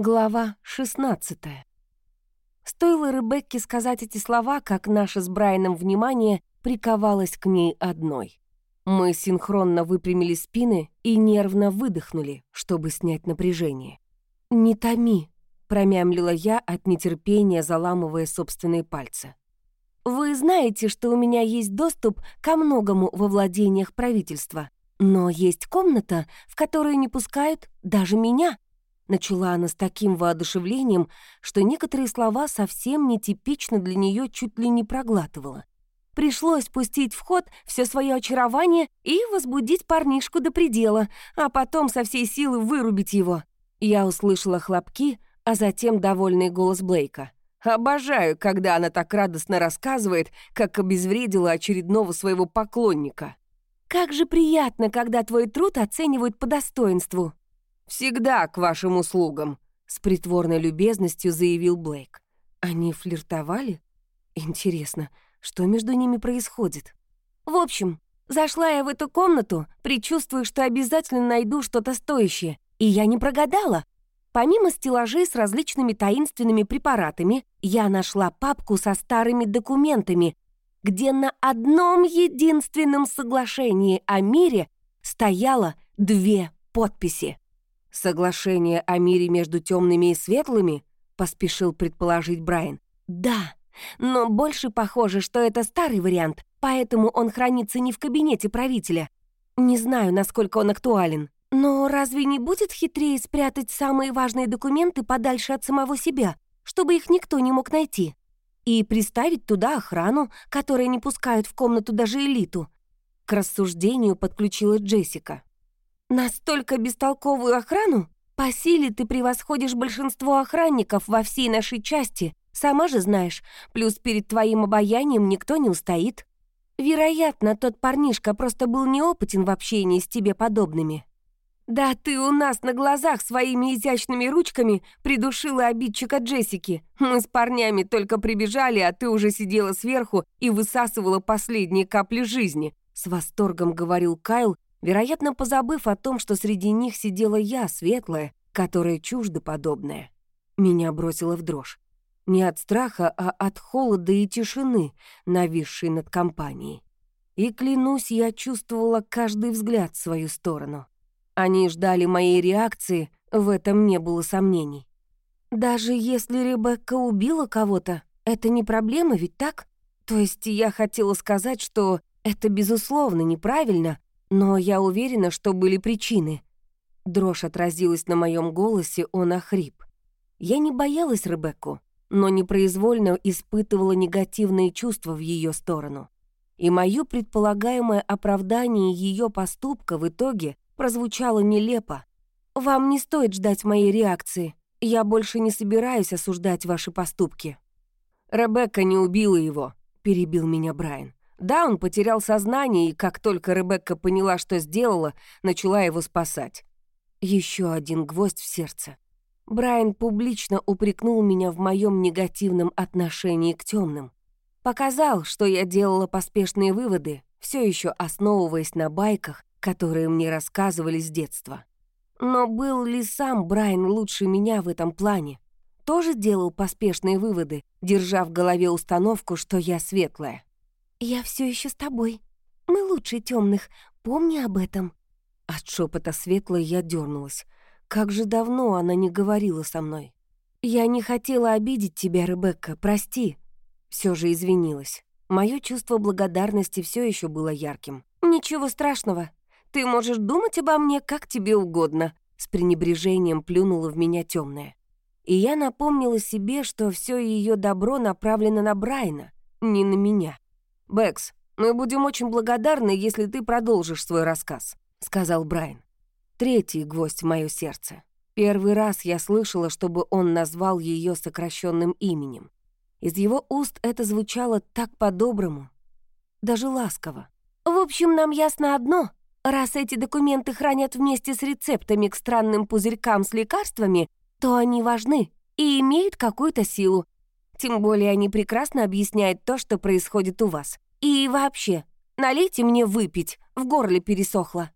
Глава 16 Стоило Ребекке сказать эти слова, как наше с Брайаном внимание приковалось к ней одной. Мы синхронно выпрямили спины и нервно выдохнули, чтобы снять напряжение. «Не томи», — промямлила я от нетерпения, заламывая собственные пальцы. «Вы знаете, что у меня есть доступ ко многому во владениях правительства, но есть комната, в которую не пускают даже меня». Начала она с таким воодушевлением, что некоторые слова совсем нетипично для нее чуть ли не проглатывала. Пришлось пустить в ход все свое очарование и возбудить парнишку до предела, а потом со всей силы вырубить его. Я услышала хлопки, а затем довольный голос Блейка. «Обожаю, когда она так радостно рассказывает, как обезвредила очередного своего поклонника». «Как же приятно, когда твой труд оценивают по достоинству», «Всегда к вашим услугам», — с притворной любезностью заявил Блейк. Они флиртовали? Интересно, что между ними происходит? В общем, зашла я в эту комнату, предчувствуя, что обязательно найду что-то стоящее, и я не прогадала. Помимо стеллажей с различными таинственными препаратами, я нашла папку со старыми документами, где на одном единственном соглашении о мире стояло две подписи. «Соглашение о мире между темными и светлыми?» — поспешил предположить Брайан. «Да, но больше похоже, что это старый вариант, поэтому он хранится не в кабинете правителя. Не знаю, насколько он актуален. Но разве не будет хитрее спрятать самые важные документы подальше от самого себя, чтобы их никто не мог найти? И приставить туда охрану, которая не пускает в комнату даже элиту?» К рассуждению подключила Джессика. Настолько бестолковую охрану? По силе ты превосходишь большинство охранников во всей нашей части. Сама же знаешь, плюс перед твоим обаянием никто не устоит. Вероятно, тот парнишка просто был неопытен в общении с тебе подобными. Да ты у нас на глазах своими изящными ручками придушила обидчика Джессики. Мы с парнями только прибежали, а ты уже сидела сверху и высасывала последние капли жизни. С восторгом говорил Кайл, вероятно, позабыв о том, что среди них сидела я, светлая, которая чужда подобная. Меня бросило в дрожь. Не от страха, а от холода и тишины, нависшей над компанией. И, клянусь, я чувствовала каждый взгляд в свою сторону. Они ждали моей реакции, в этом не было сомнений. Даже если Ребекка убила кого-то, это не проблема, ведь так? То есть я хотела сказать, что это, безусловно, неправильно, но я уверена, что были причины. Дрожь отразилась на моем голосе, он охрип. Я не боялась Ребекку, но непроизвольно испытывала негативные чувства в ее сторону. И мое предполагаемое оправдание ее поступка в итоге прозвучало нелепо. «Вам не стоит ждать моей реакции. Я больше не собираюсь осуждать ваши поступки». «Ребекка не убила его», — перебил меня Брайан. Да, он потерял сознание, и как только Ребекка поняла, что сделала, начала его спасать. Еще один гвоздь в сердце. Брайан публично упрекнул меня в моем негативном отношении к темным. Показал, что я делала поспешные выводы, все еще основываясь на байках, которые мне рассказывали с детства. Но был ли сам Брайан лучше меня в этом плане? Тоже делал поспешные выводы, держа в голове установку, что я светлая. «Я все еще с тобой. Мы лучше темных. Помни об этом». От шепота светлой я дернулась. Как же давно она не говорила со мной. «Я не хотела обидеть тебя, Ребекка, прости». Все же извинилась. Мое чувство благодарности все еще было ярким. «Ничего страшного. Ты можешь думать обо мне, как тебе угодно», с пренебрежением плюнула в меня темная. И я напомнила себе, что все ее добро направлено на Брайна, не на меня. «Бэкс, мы будем очень благодарны, если ты продолжишь свой рассказ», — сказал Брайан. Третий гвоздь в моё сердце. Первый раз я слышала, чтобы он назвал ее сокращенным именем. Из его уст это звучало так по-доброму, даже ласково. «В общем, нам ясно одно. Раз эти документы хранят вместе с рецептами к странным пузырькам с лекарствами, то они важны и имеют какую-то силу, тем более они прекрасно объясняют то, что происходит у вас. И вообще, налейте мне выпить, в горле пересохло».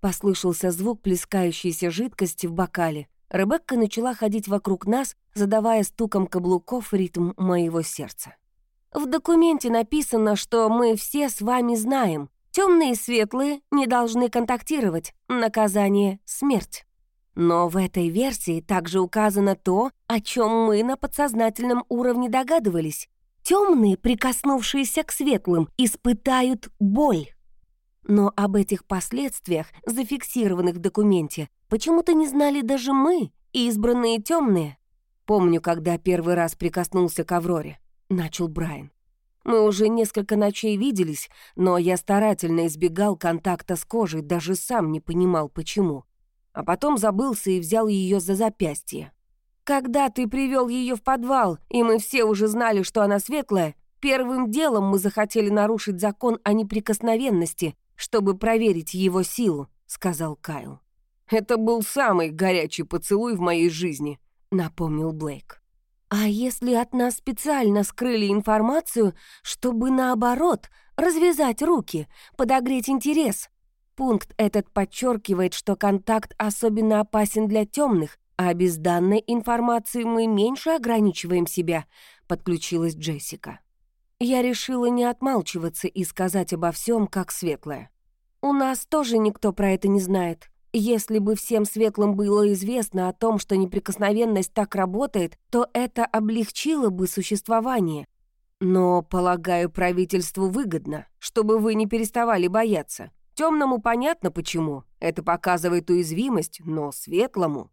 Послышался звук плескающейся жидкости в бокале, Ребекка начала ходить вокруг нас, задавая стуком каблуков ритм моего сердца. В документе написано, что мы все с вами знаем. Темные и светлые не должны контактировать. Наказание — смерть. Но в этой версии также указано то, о чем мы на подсознательном уровне догадывались. Темные, прикоснувшиеся к светлым, испытают боль. Но об этих последствиях, зафиксированных в документе, почему-то не знали даже мы, избранные темные. Помню, когда первый раз прикоснулся к Авроре, начал Брайан. Мы уже несколько ночей виделись, но я старательно избегал контакта с кожей, даже сам не понимал, почему. А потом забылся и взял ее за запястье. Когда ты привел ее в подвал, и мы все уже знали, что она светлая, первым делом мы захотели нарушить закон о неприкосновенности, чтобы проверить его силу», — сказал Кайл. «Это был самый горячий поцелуй в моей жизни», — напомнил Блейк. «А если от нас специально скрыли информацию, чтобы, наоборот, развязать руки, подогреть интерес?» Пункт этот подчеркивает, что контакт особенно опасен для темных, а без данной информации мы меньше ограничиваем себя», — подключилась Джессика. Я решила не отмалчиваться и сказать обо всем, как светлая. У нас тоже никто про это не знает. Если бы всем светлым было известно о том, что неприкосновенность так работает, то это облегчило бы существование. Но, полагаю, правительству выгодно, чтобы вы не переставали бояться. Темному понятно почему. Это показывает уязвимость, но светлому...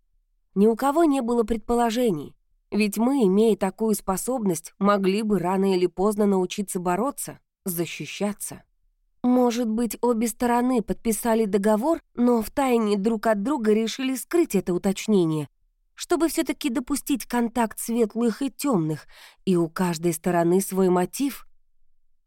Ни у кого не было предположений. Ведь мы, имея такую способность, могли бы рано или поздно научиться бороться, защищаться. Может быть, обе стороны подписали договор, но втайне друг от друга решили скрыть это уточнение, чтобы все таки допустить контакт светлых и темных, и у каждой стороны свой мотив.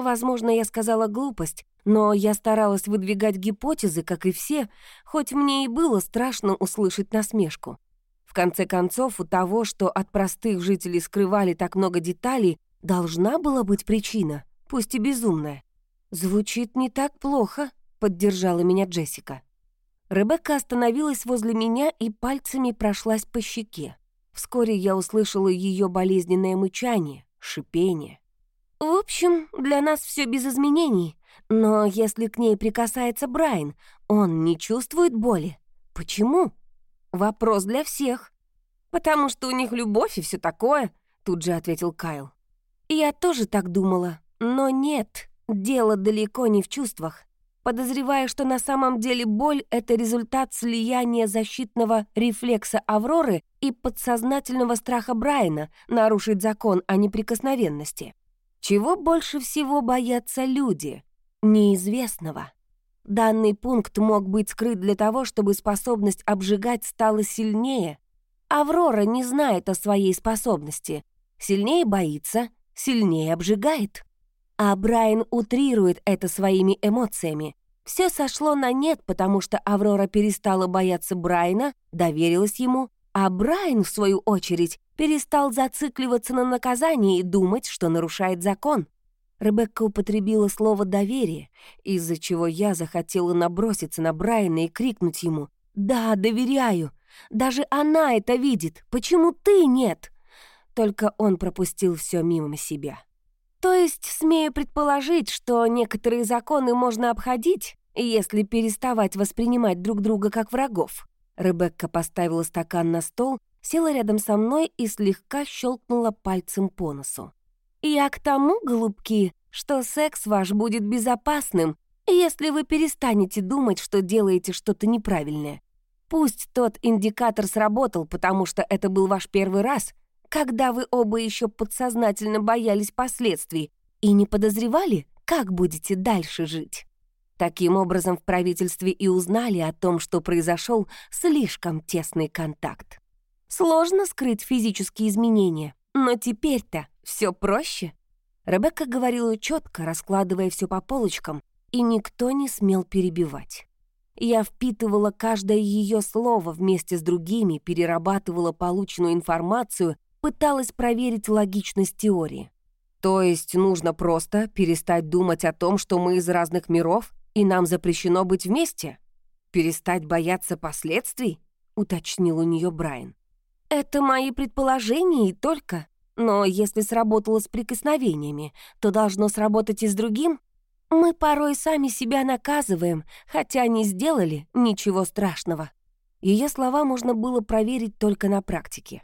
Возможно, я сказала глупость, но я старалась выдвигать гипотезы, как и все, хоть мне и было страшно услышать насмешку. В конце концов, у того, что от простых жителей скрывали так много деталей, должна была быть причина, пусть и безумная. «Звучит не так плохо», — поддержала меня Джессика. Ребекка остановилась возле меня и пальцами прошлась по щеке. Вскоре я услышала ее болезненное мычание, шипение. «В общем, для нас все без изменений. Но если к ней прикасается Брайан, он не чувствует боли. Почему?» Вопрос для всех. Потому что у них любовь и все такое, тут же ответил Кайл. Я тоже так думала, но нет, дело далеко не в чувствах. Подозревая, что на самом деле боль — это результат слияния защитного рефлекса Авроры и подсознательного страха Брайана нарушить закон о неприкосновенности. Чего больше всего боятся люди? Неизвестного. Данный пункт мог быть скрыт для того, чтобы способность обжигать стала сильнее. Аврора не знает о своей способности. Сильнее боится, сильнее обжигает. А Брайан утрирует это своими эмоциями. Все сошло на нет, потому что Аврора перестала бояться Брайана, доверилась ему, а Брайан, в свою очередь, перестал зацикливаться на наказании и думать, что нарушает закон. Ребекка употребила слово «доверие», из-за чего я захотела наброситься на Брайана и крикнуть ему «Да, доверяю! Даже она это видит! Почему ты нет?» Только он пропустил все мимо себя. То есть, смею предположить, что некоторые законы можно обходить, если переставать воспринимать друг друга как врагов. Ребекка поставила стакан на стол, села рядом со мной и слегка щелкнула пальцем по носу. Я к тому, голубки, что секс ваш будет безопасным, если вы перестанете думать, что делаете что-то неправильное. Пусть тот индикатор сработал, потому что это был ваш первый раз, когда вы оба еще подсознательно боялись последствий и не подозревали, как будете дальше жить. Таким образом, в правительстве и узнали о том, что произошел слишком тесный контакт. Сложно скрыть физические изменения, но теперь-то все проще. Ребекка говорила четко, раскладывая все по полочкам, и никто не смел перебивать. Я впитывала каждое ее слово вместе с другими, перерабатывала полученную информацию, пыталась проверить логичность теории. То есть нужно просто перестать думать о том, что мы из разных миров, и нам запрещено быть вместе? Перестать бояться последствий? Уточнил у нее Брайан. Это мои предположения и только. Но если сработало с прикосновениями, то должно сработать и с другим. Мы порой сами себя наказываем, хотя не сделали ничего страшного. Ее слова можно было проверить только на практике.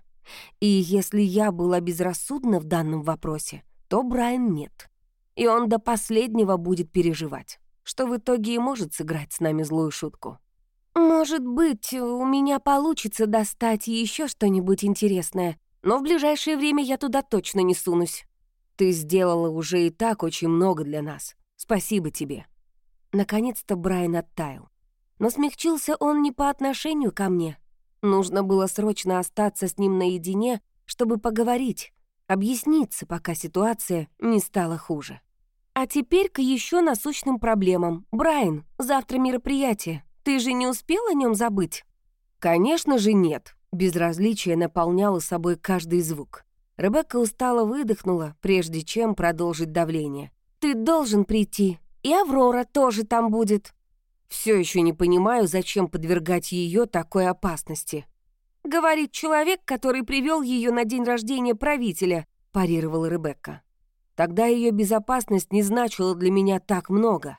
И если я была безрассудна в данном вопросе, то Брайан нет. И он до последнего будет переживать, что в итоге и может сыграть с нами злую шутку. «Может быть, у меня получится достать еще что-нибудь интересное, но в ближайшее время я туда точно не сунусь. Ты сделала уже и так очень много для нас. Спасибо тебе». Наконец-то Брайан оттаял. Но смягчился он не по отношению ко мне. Нужно было срочно остаться с ним наедине, чтобы поговорить, объясниться, пока ситуация не стала хуже. А теперь к еще насущным проблемам. Брайан, завтра мероприятие. Ты же не успел о нем забыть? Конечно же нет. Безразличие наполняло собой каждый звук. Ребекка устало выдохнула, прежде чем продолжить давление. «Ты должен прийти, и Аврора тоже там будет». Все еще не понимаю, зачем подвергать ее такой опасности. Говорит человек, который привел ее на день рождения правителя, парировала Ребекка. Тогда ее безопасность не значила для меня так много.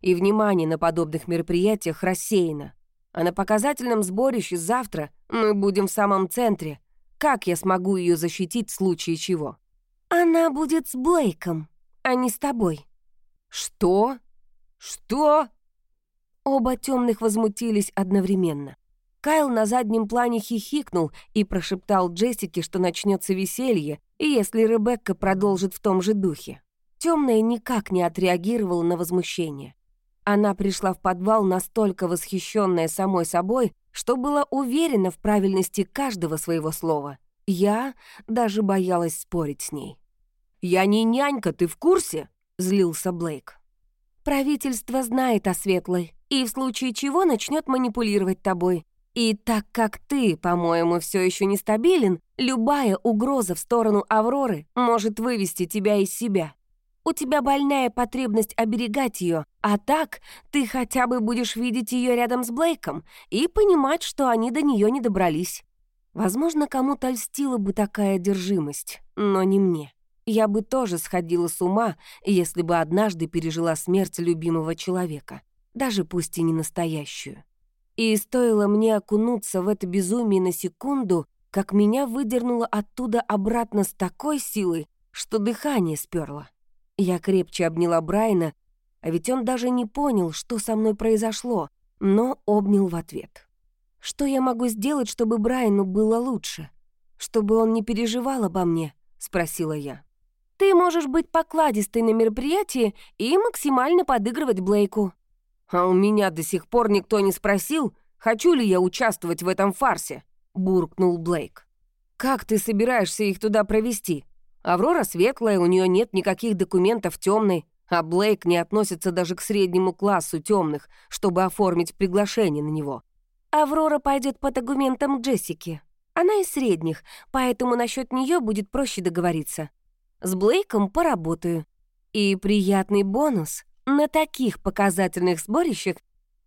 И внимание на подобных мероприятиях рассеяно. А на показательном сборище завтра мы будем в самом центре. Как я смогу ее защитить в случае чего? Она будет с Блейком, а не с тобой. Что? Что? Оба темных возмутились одновременно. Кайл на заднем плане хихикнул и прошептал Джессике, что начнется веселье, и если Ребекка продолжит в том же духе. Темная никак не отреагировала на возмущение. Она пришла в подвал настолько восхищенная самой собой, что была уверена в правильности каждого своего слова. Я даже боялась спорить с ней. «Я не нянька, ты в курсе?» — злился Блейк. «Правительство знает о Светлой, и в случае чего начнет манипулировать тобой. И так как ты, по-моему, все еще нестабилен, любая угроза в сторону Авроры может вывести тебя из себя. У тебя больная потребность оберегать ее, а так ты хотя бы будешь видеть ее рядом с Блейком и понимать, что они до нее не добрались. Возможно, кому-то льстила бы такая одержимость, но не мне. Я бы тоже сходила с ума, если бы однажды пережила смерть любимого человека, даже пусть и не настоящую. И стоило мне окунуться в это безумие на секунду, как меня выдернуло оттуда обратно с такой силой, что дыхание сперло. Я крепче обняла Брайна, а ведь он даже не понял, что со мной произошло, но обнял в ответ. «Что я могу сделать, чтобы Брайану было лучше? Чтобы он не переживал обо мне?» — спросила я. «Ты можешь быть покладистой на мероприятии и максимально подыгрывать Блейку», «А у меня до сих пор никто не спросил, хочу ли я участвовать в этом фарсе», — буркнул Блейк. «Как ты собираешься их туда провести? Аврора светлая, у нее нет никаких документов темной, а Блейк не относится даже к среднему классу темных, чтобы оформить приглашение на него. Аврора пойдет по документам Джессики. Она из средних, поэтому насчет нее будет проще договориться. С Блейком поработаю. И приятный бонус — на таких показательных сборищах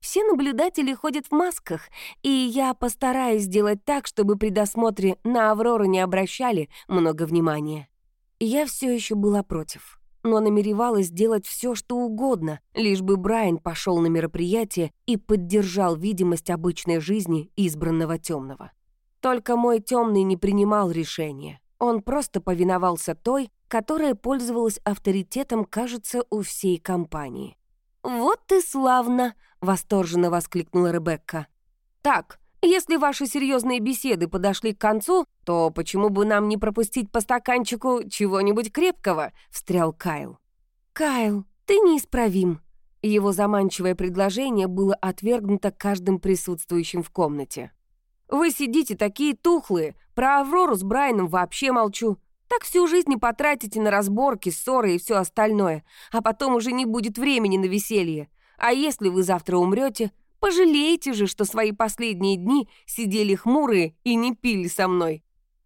все наблюдатели ходят в масках, и я постараюсь сделать так, чтобы при досмотре на Аврору не обращали много внимания. Я все еще была против, но намеревалась сделать все, что угодно, лишь бы Брайан пошел на мероприятие и поддержал видимость обычной жизни избранного темного. Только мой темный не принимал решения. Он просто повиновался той, которая пользовалась авторитетом, кажется, у всей компании. «Вот ты славно!» — восторженно воскликнула Ребекка. «Так, если ваши серьезные беседы подошли к концу, то почему бы нам не пропустить по стаканчику чего-нибудь крепкого?» — встрял Кайл. «Кайл, ты неисправим!» Его заманчивое предложение было отвергнуто каждым присутствующим в комнате. «Вы сидите такие тухлые, про Аврору с Брайаном вообще молчу. Так всю жизнь не потратите на разборки, ссоры и все остальное, а потом уже не будет времени на веселье. А если вы завтра умрете, пожалеете же, что свои последние дни сидели хмурые и не пили со мной.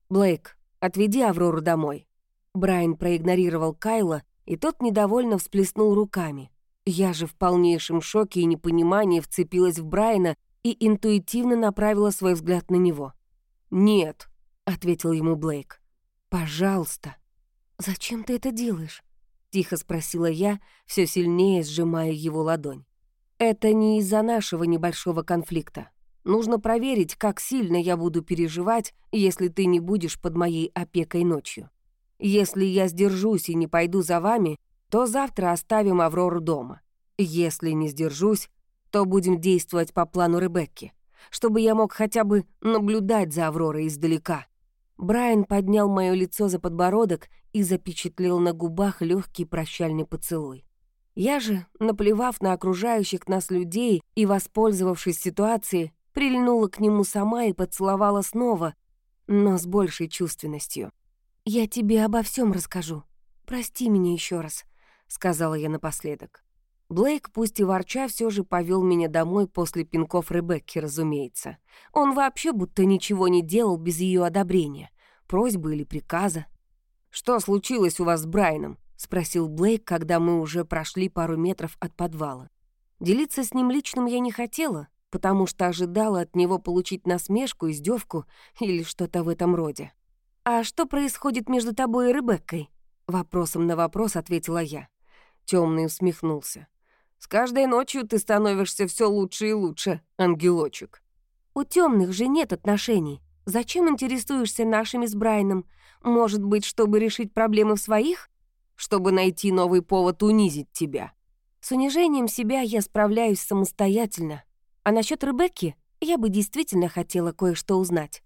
Блейк, отведи Аврору домой. Брайан проигнорировал Кайла, и тот недовольно всплеснул руками. Я же в полнейшем шоке и непонимании вцепилась в Брайана и интуитивно направила свой взгляд на него. «Нет, ответил ему Блейк. «Пожалуйста». «Зачем ты это делаешь?» — тихо спросила я, все сильнее сжимая его ладонь. «Это не из-за нашего небольшого конфликта. Нужно проверить, как сильно я буду переживать, если ты не будешь под моей опекой ночью. Если я сдержусь и не пойду за вами, то завтра оставим Аврору дома. Если не сдержусь, то будем действовать по плану Ребекки, чтобы я мог хотя бы наблюдать за Авророй издалека». Брайан поднял мое лицо за подбородок и запечатлел на губах легкий прощальный поцелуй. Я же, наплевав на окружающих нас людей и воспользовавшись ситуацией, прильнула к нему сама и поцеловала снова, но с большей чувственностью. «Я тебе обо всем расскажу. Прости меня еще раз», — сказала я напоследок. Блейк, пусть и ворча, все же повел меня домой после пинков Ребекки, разумеется. Он вообще будто ничего не делал без ее одобрения, просьбы или приказа. «Что случилось у вас с Брайаном?» — спросил Блейк, когда мы уже прошли пару метров от подвала. Делиться с ним личным я не хотела, потому что ожидала от него получить насмешку, издевку или что-то в этом роде. «А что происходит между тобой и Ребеккой?» Вопросом на вопрос ответила я. Темный усмехнулся. С каждой ночью ты становишься все лучше и лучше, ангелочек. У темных же нет отношений. Зачем интересуешься нашими с Брайаном? Может быть, чтобы решить проблемы в своих? Чтобы найти новый повод унизить тебя. С унижением себя я справляюсь самостоятельно. А насчет Ребекки я бы действительно хотела кое-что узнать.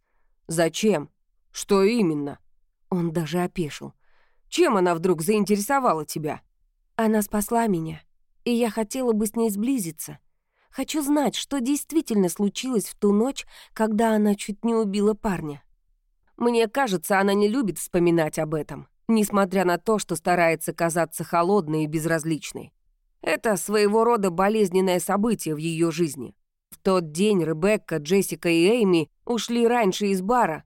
Зачем? Что именно? Он даже опешил. Чем она вдруг заинтересовала тебя? Она спасла меня и я хотела бы с ней сблизиться. Хочу знать, что действительно случилось в ту ночь, когда она чуть не убила парня. Мне кажется, она не любит вспоминать об этом, несмотря на то, что старается казаться холодной и безразличной. Это своего рода болезненное событие в ее жизни. В тот день Ребекка, Джессика и Эйми ушли раньше из бара.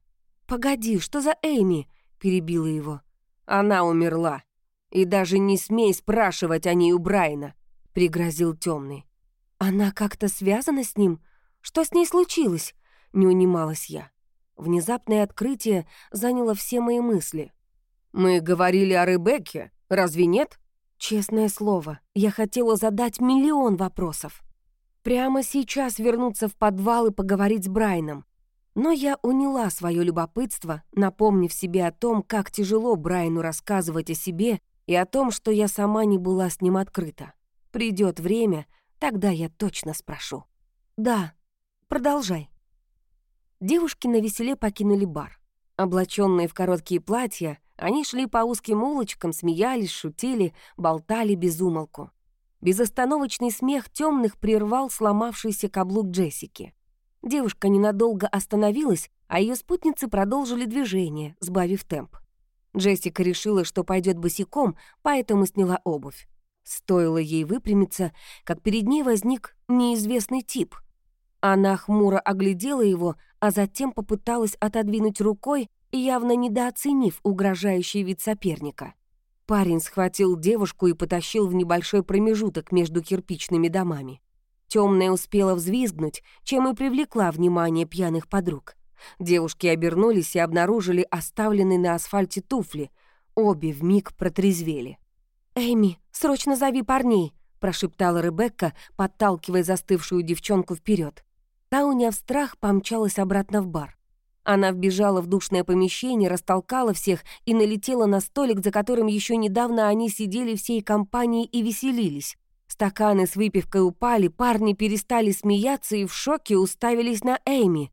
«Погоди, что за Эйми?» — перебила его. Она умерла. И даже не смей спрашивать о ней у Брайна пригрозил темный. Она как-то связана с ним? Что с ней случилось? Не унималась я. Внезапное открытие заняло все мои мысли. Мы говорили о Ребекке, разве нет? Честное слово, я хотела задать миллион вопросов. Прямо сейчас вернуться в подвал и поговорить с Брайном. Но я уняла свое любопытство, напомнив себе о том, как тяжело Брайну рассказывать о себе и о том, что я сама не была с ним открыта. Придет время, тогда я точно спрошу. Да, продолжай. Девушки на веселе покинули бар. Облаченные в короткие платья, они шли по узким улочкам, смеялись, шутили, болтали без умолку. Безостановочный смех темных прервал сломавшийся каблук Джессики. Девушка ненадолго остановилась, а ее спутницы продолжили движение, сбавив темп. Джессика решила, что пойдет босиком, поэтому сняла обувь. Стоило ей выпрямиться, как перед ней возник неизвестный тип. Она хмуро оглядела его, а затем попыталась отодвинуть рукой, явно недооценив угрожающий вид соперника. Парень схватил девушку и потащил в небольшой промежуток между кирпичными домами. Темная успела взвизгнуть, чем и привлекла внимание пьяных подруг. Девушки обернулись и обнаружили оставленные на асфальте туфли. Обе вмиг протрезвели. «Эми, срочно зови парней!» — прошептала Ребекка, подталкивая застывшую девчонку вперед. Та, уняв страх, помчалась обратно в бар. Она вбежала в душное помещение, растолкала всех и налетела на столик, за которым еще недавно они сидели всей компанией и веселились. Стаканы с выпивкой упали, парни перестали смеяться и в шоке уставились на Эми.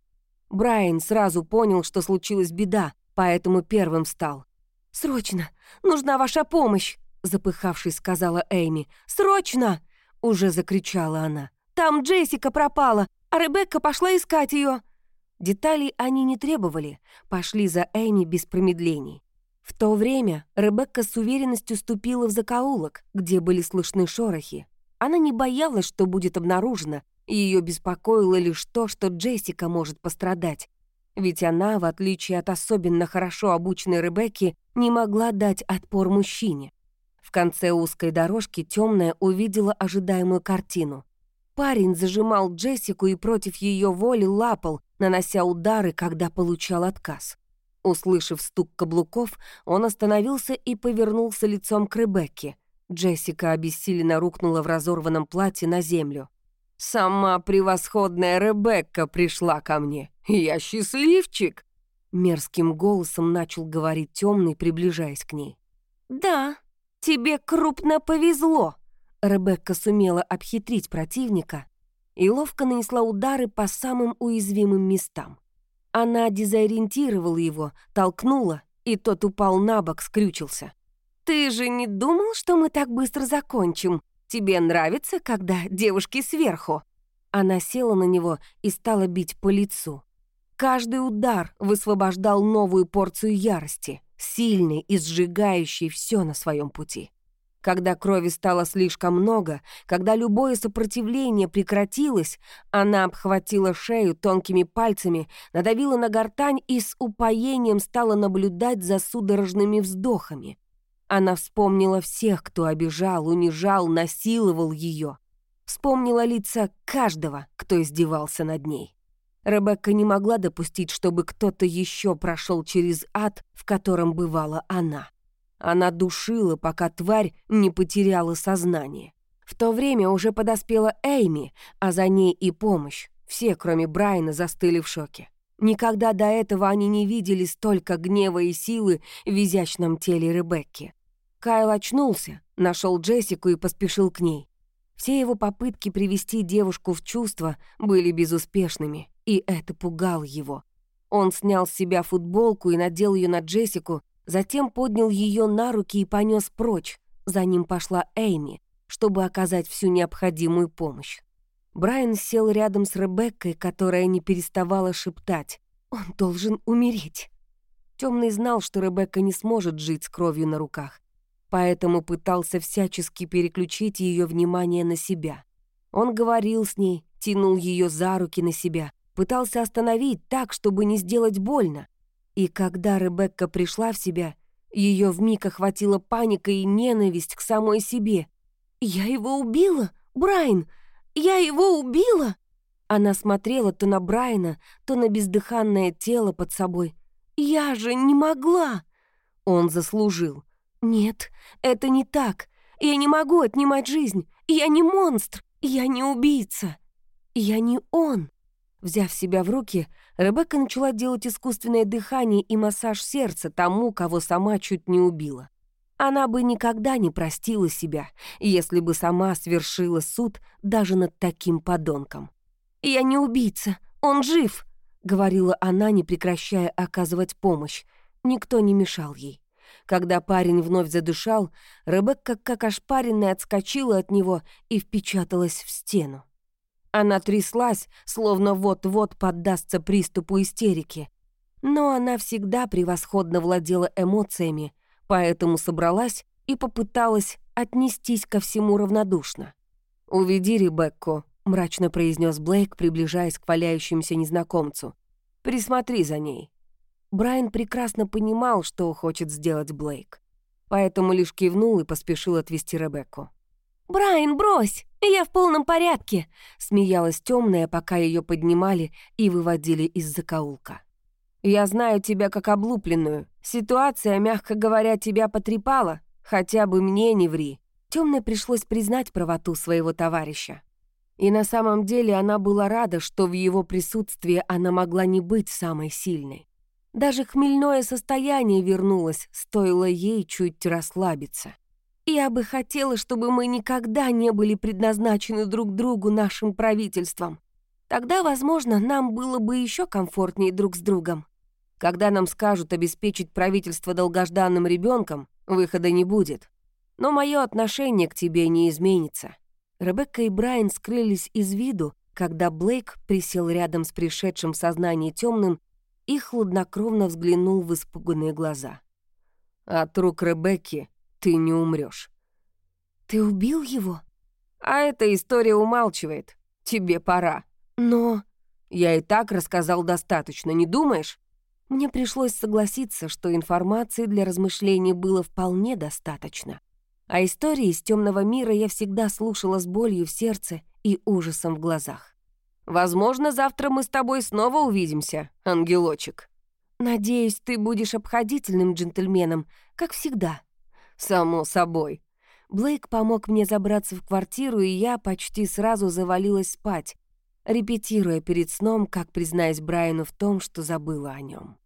Брайан сразу понял, что случилась беда, поэтому первым встал. «Срочно! Нужна ваша помощь!» Запыхавшись, сказала Эйми. «Срочно!» — уже закричала она. «Там Джессика пропала, а Ребекка пошла искать ее. Деталей они не требовали, пошли за Эйми без промедлений. В то время Ребекка с уверенностью ступила в закоулок, где были слышны шорохи. Она не боялась, что будет обнаружена, ее беспокоило лишь то, что Джессика может пострадать. Ведь она, в отличие от особенно хорошо обученной Ребекки, не могла дать отпор мужчине. В конце узкой дорожки темная увидела ожидаемую картину. Парень зажимал Джессику и против ее воли лапал, нанося удары, когда получал отказ. Услышав стук каблуков, он остановился и повернулся лицом к Ребекке. Джессика обессиленно рухнула в разорванном платье на землю. «Сама превосходная Ребекка пришла ко мне. Я счастливчик!» Мерзким голосом начал говорить темный, приближаясь к ней. «Да, тебе крупно повезло!» Ребекка сумела обхитрить противника и ловко нанесла удары по самым уязвимым местам. Она дезориентировала его, толкнула, и тот упал на бок, скрючился. «Ты же не думал, что мы так быстро закончим? Тебе нравится, когда девушки сверху?» Она села на него и стала бить по лицу. Каждый удар высвобождал новую порцию ярости, сильной и сжигающей все на своем пути. Когда крови стало слишком много, когда любое сопротивление прекратилось, она обхватила шею тонкими пальцами, надавила на гортань и с упоением стала наблюдать за судорожными вздохами. Она вспомнила всех, кто обижал, унижал, насиловал ее. Вспомнила лица каждого, кто издевался над ней. Ребекка не могла допустить, чтобы кто-то еще прошел через ад, в котором бывала она. Она душила, пока тварь не потеряла сознание. В то время уже подоспела Эйми, а за ней и помощь. Все, кроме Брайана, застыли в шоке. Никогда до этого они не видели столько гнева и силы в изящном теле Ребекки. Кайл очнулся, нашел Джессику и поспешил к ней. Все его попытки привести девушку в чувство были безуспешными, и это пугало его. Он снял с себя футболку и надел ее на Джессику, Затем поднял ее на руки и понес прочь. За ним пошла Эйми, чтобы оказать всю необходимую помощь. Брайан сел рядом с Ребеккой, которая не переставала шептать. «Он должен умереть». Темный знал, что Ребекка не сможет жить с кровью на руках, поэтому пытался всячески переключить ее внимание на себя. Он говорил с ней, тянул ее за руки на себя, пытался остановить так, чтобы не сделать больно. И когда Ребекка пришла в себя, ее вмиг охватила паника и ненависть к самой себе. «Я его убила, Брайан! Я его убила!» Она смотрела то на Брайана, то на бездыханное тело под собой. «Я же не могла!» Он заслужил. «Нет, это не так. Я не могу отнимать жизнь. Я не монстр. Я не убийца. Я не он». Взяв себя в руки, Ребекка начала делать искусственное дыхание и массаж сердца тому, кого сама чуть не убила. Она бы никогда не простила себя, если бы сама свершила суд даже над таким подонком. «Я не убийца, он жив!» — говорила она, не прекращая оказывать помощь. Никто не мешал ей. Когда парень вновь задышал, Ребекка, как ошпаренная, отскочила от него и впечаталась в стену. Она тряслась, словно вот-вот поддастся приступу истерики. Но она всегда превосходно владела эмоциями, поэтому собралась и попыталась отнестись ко всему равнодушно. «Уведи Ребекку», — мрачно произнес Блейк, приближаясь к валяющемуся незнакомцу. «Присмотри за ней». Брайан прекрасно понимал, что хочет сделать Блейк, поэтому лишь кивнул и поспешил отвести Ребекку. «Брайан, брось! Я в полном порядке!» — смеялась темная, пока ее поднимали и выводили из закоулка. «Я знаю тебя как облупленную. Ситуация, мягко говоря, тебя потрепала. Хотя бы мне не ври». Темной пришлось признать правоту своего товарища. И на самом деле она была рада, что в его присутствии она могла не быть самой сильной. Даже хмельное состояние вернулось, стоило ей чуть расслабиться. Я бы хотела, чтобы мы никогда не были предназначены друг другу нашим правительством. Тогда, возможно, нам было бы еще комфортнее друг с другом. Когда нам скажут обеспечить правительство долгожданным ребенком, выхода не будет. Но мое отношение к тебе не изменится». Ребекка и Брайан скрылись из виду, когда Блейк присел рядом с пришедшим в сознание темным и хладнокровно взглянул в испуганные глаза. «От рук Ребекки ты не умрешь. Ты убил его? А эта история умалчивает. Тебе пора. Но... Я и так рассказал достаточно, не думаешь? Мне пришлось согласиться, что информации для размышлений было вполне достаточно. А истории из темного мира я всегда слушала с болью в сердце и ужасом в глазах. «Возможно, завтра мы с тобой снова увидимся, ангелочек». «Надеюсь, ты будешь обходительным джентльменом, как всегда». «Само собой». Блейк помог мне забраться в квартиру, и я почти сразу завалилась спать, репетируя перед сном, как признаюсь Брайану в том, что забыла о нем.